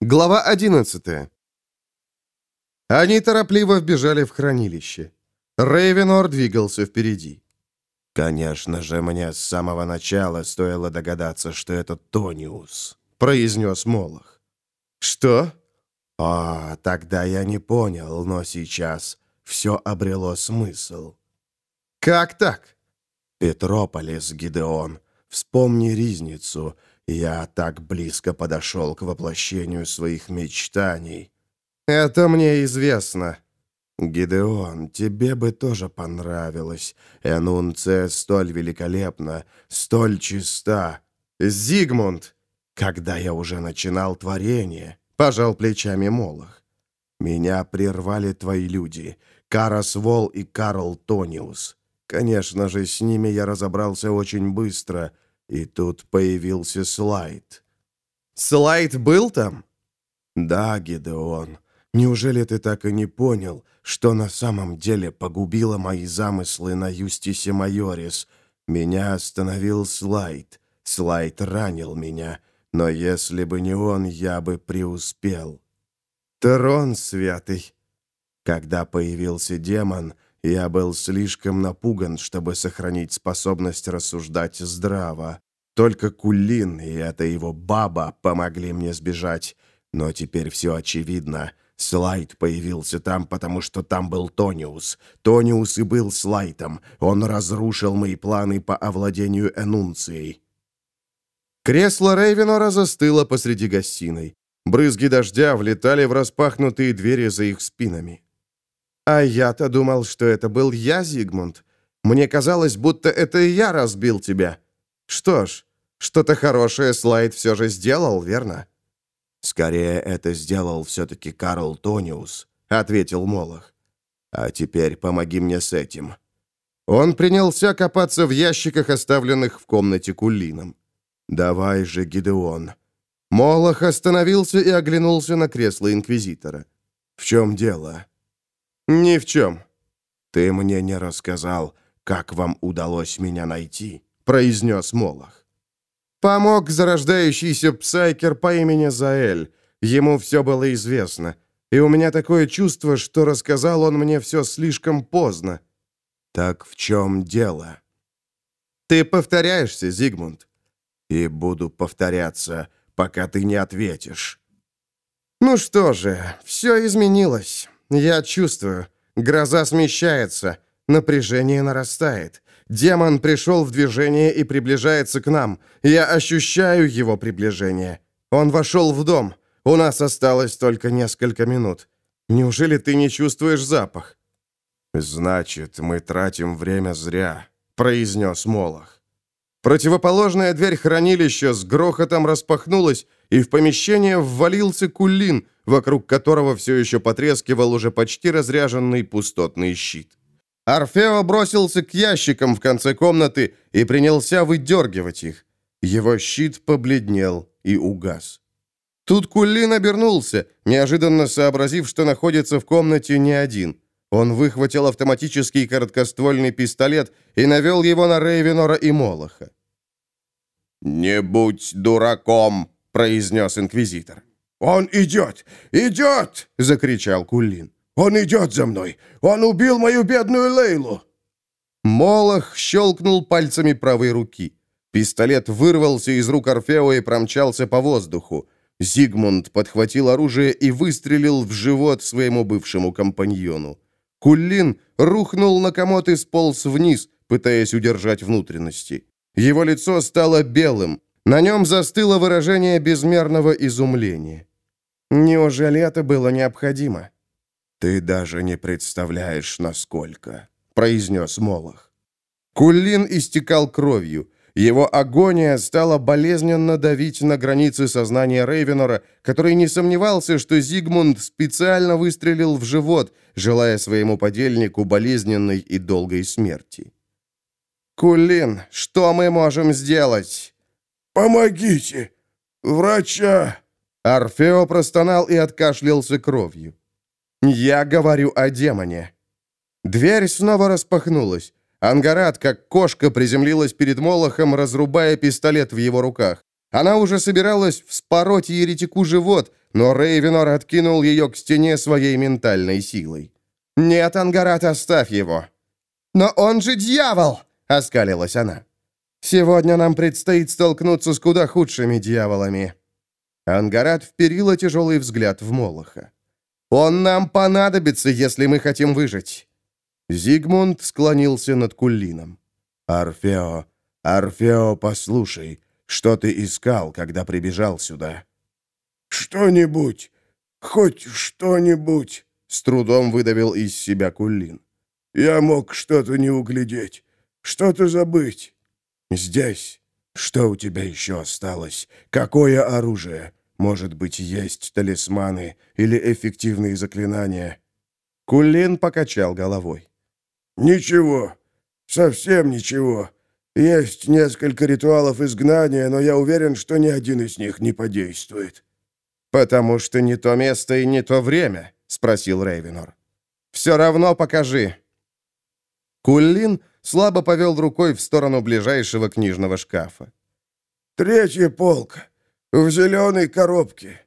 Глава 11 Они торопливо вбежали в хранилище. Рейвенор двигался впереди. «Конечно же, мне с самого начала стоило догадаться, что это Тониус», — произнес Молох. «Что?» «О, тогда я не понял, но сейчас все обрело смысл». «Как так?» «Петрополис, Гидеон, вспомни Ризницу. Я так близко подошел к воплощению своих мечтаний». «Это мне известно». «Гидеон, тебе бы тоже понравилось. Энунция столь великолепна, столь чиста. Зигмунд!» «Когда я уже начинал творение», — пожал плечами Молох. «Меня прервали твои люди, Карас Вол и Карл Тониус. Конечно же, с ними я разобрался очень быстро, и тут появился Слайд». «Слайд был там?» «Да, Гидеон. Неужели ты так и не понял, что на самом деле погубило мои замыслы на Юстисе Майорис? Меня остановил Слайд. Слайд ранил меня, но если бы не он, я бы преуспел». «Трон святый!» Когда появился демон, я был слишком напуган, чтобы сохранить способность рассуждать здраво. Только Кулин и эта его баба помогли мне сбежать. Но теперь все очевидно. Слайд появился там, потому что там был Тониус. Тониус и был Слайдом. Он разрушил мои планы по овладению Энунцией. Кресло Рейвенора застыло посреди гостиной. Брызги дождя влетали в распахнутые двери за их спинами. А я-то думал, что это был я, Зигмунд. Мне казалось, будто это я разбил тебя. Что ж, что-то хорошее Слайд все же сделал, верно? «Скорее, это сделал все-таки Карл Тониус», — ответил Молох. «А теперь помоги мне с этим». Он принялся копаться в ящиках, оставленных в комнате Кулином. «Давай же, Гидеон». Молох остановился и оглянулся на кресло Инквизитора. «В чем дело?» «Ни в чем». «Ты мне не рассказал, как вам удалось меня найти», — произнес Молох. Помог зарождающийся псайкер по имени Заэль. Ему все было известно. И у меня такое чувство, что рассказал он мне все слишком поздно. Так в чем дело? Ты повторяешься, Зигмунд. И буду повторяться, пока ты не ответишь. Ну что же, все изменилось. Я чувствую. Гроза смещается, напряжение нарастает. Демон пришел в движение и приближается к нам. Я ощущаю его приближение. Он вошел в дом. У нас осталось только несколько минут. Неужели ты не чувствуешь запах?» «Значит, мы тратим время зря», — произнес Молох. Противоположная дверь хранилища с грохотом распахнулась, и в помещение ввалился кулин, вокруг которого все еще потрескивал уже почти разряженный пустотный щит. Орфео бросился к ящикам в конце комнаты и принялся выдергивать их. Его щит побледнел и угас. Тут Кулин обернулся, неожиданно сообразив, что находится в комнате не один. Он выхватил автоматический короткоствольный пистолет и навел его на Рейвенора и Молоха. «Не будь дураком!» — произнес инквизитор. «Он идет! Идет!» — закричал Кулин. Он идет за мной! Он убил мою бедную Лейлу!» Молох щелкнул пальцами правой руки. Пистолет вырвался из рук Орфео и промчался по воздуху. Зигмунд подхватил оружие и выстрелил в живот своему бывшему компаньону. Куллин рухнул на комод и сполз вниз, пытаясь удержать внутренности. Его лицо стало белым. На нем застыло выражение безмерного изумления. Неужели это было необходимо? «Ты даже не представляешь, насколько», — произнес Молох. Кулин истекал кровью. Его агония стала болезненно давить на границы сознания Рейвенора, который не сомневался, что Зигмунд специально выстрелил в живот, желая своему подельнику болезненной и долгой смерти. «Кулин, что мы можем сделать?» «Помогите! Врача!» Орфео простонал и откашлялся кровью. «Я говорю о демоне». Дверь снова распахнулась. Ангарат, как кошка, приземлилась перед Молохом, разрубая пистолет в его руках. Она уже собиралась вспороть еретику живот, но Рейвенор откинул ее к стене своей ментальной силой. «Нет, Ангарат, оставь его!» «Но он же дьявол!» — оскалилась она. «Сегодня нам предстоит столкнуться с куда худшими дьяволами». Ангарат вперила тяжелый взгляд в Молоха. «Он нам понадобится, если мы хотим выжить». Зигмунд склонился над Куллином. «Орфео, Орфео, послушай, что ты искал, когда прибежал сюда?» «Что-нибудь, хоть что-нибудь», — с трудом выдавил из себя Куллин. «Я мог что-то не углядеть, что-то забыть. Здесь. Что у тебя еще осталось? Какое оружие? Может быть, есть талисманы или эффективные заклинания?» Кулин покачал головой. «Ничего. Совсем ничего. Есть несколько ритуалов изгнания, но я уверен, что ни один из них не подействует». «Потому что не то место и не то время?» — спросил Рейвенор. «Все равно покажи». Кулин слабо повел рукой в сторону ближайшего книжного шкафа. «Третья полка. В зеленой коробке».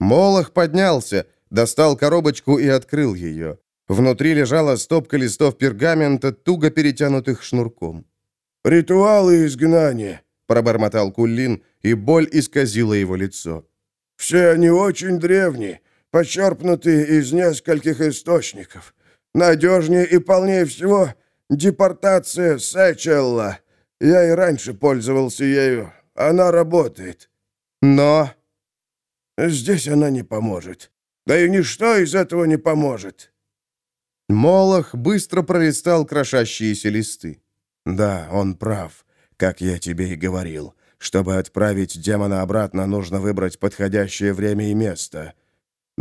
Молох поднялся, достал коробочку и открыл ее. Внутри лежала стопка листов пергамента, туго перетянутых шнурком. «Ритуалы изгнания», — пробормотал Кулин, и боль исказила его лицо. «Все они очень древние, почерпнутые из нескольких источников. Надежнее и полнее всего депортация Сэчелла. Я и раньше пользовался ею. Она работает. Но... Здесь она не поможет. Да и ничто из этого не поможет. Молох быстро пролистал крошащиеся листы. «Да, он прав, как я тебе и говорил. Чтобы отправить демона обратно, нужно выбрать подходящее время и место.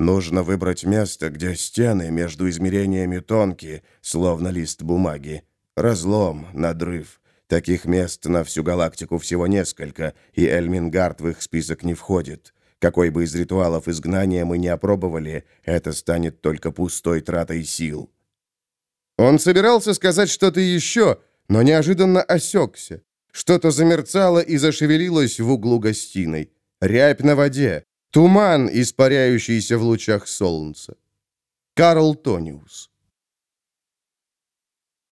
Нужно выбрать место, где стены между измерениями тонкие, словно лист бумаги. Разлом, надрыв. Таких мест на всю галактику всего несколько, и Эльмингард в их список не входит. Какой бы из ритуалов изгнания мы не опробовали, это станет только пустой тратой сил. Он собирался сказать что-то еще, но неожиданно осекся. Что-то замерцало и зашевелилось в углу гостиной. Рябь на воде. Туман, испаряющийся в лучах солнца. Карл Тониус.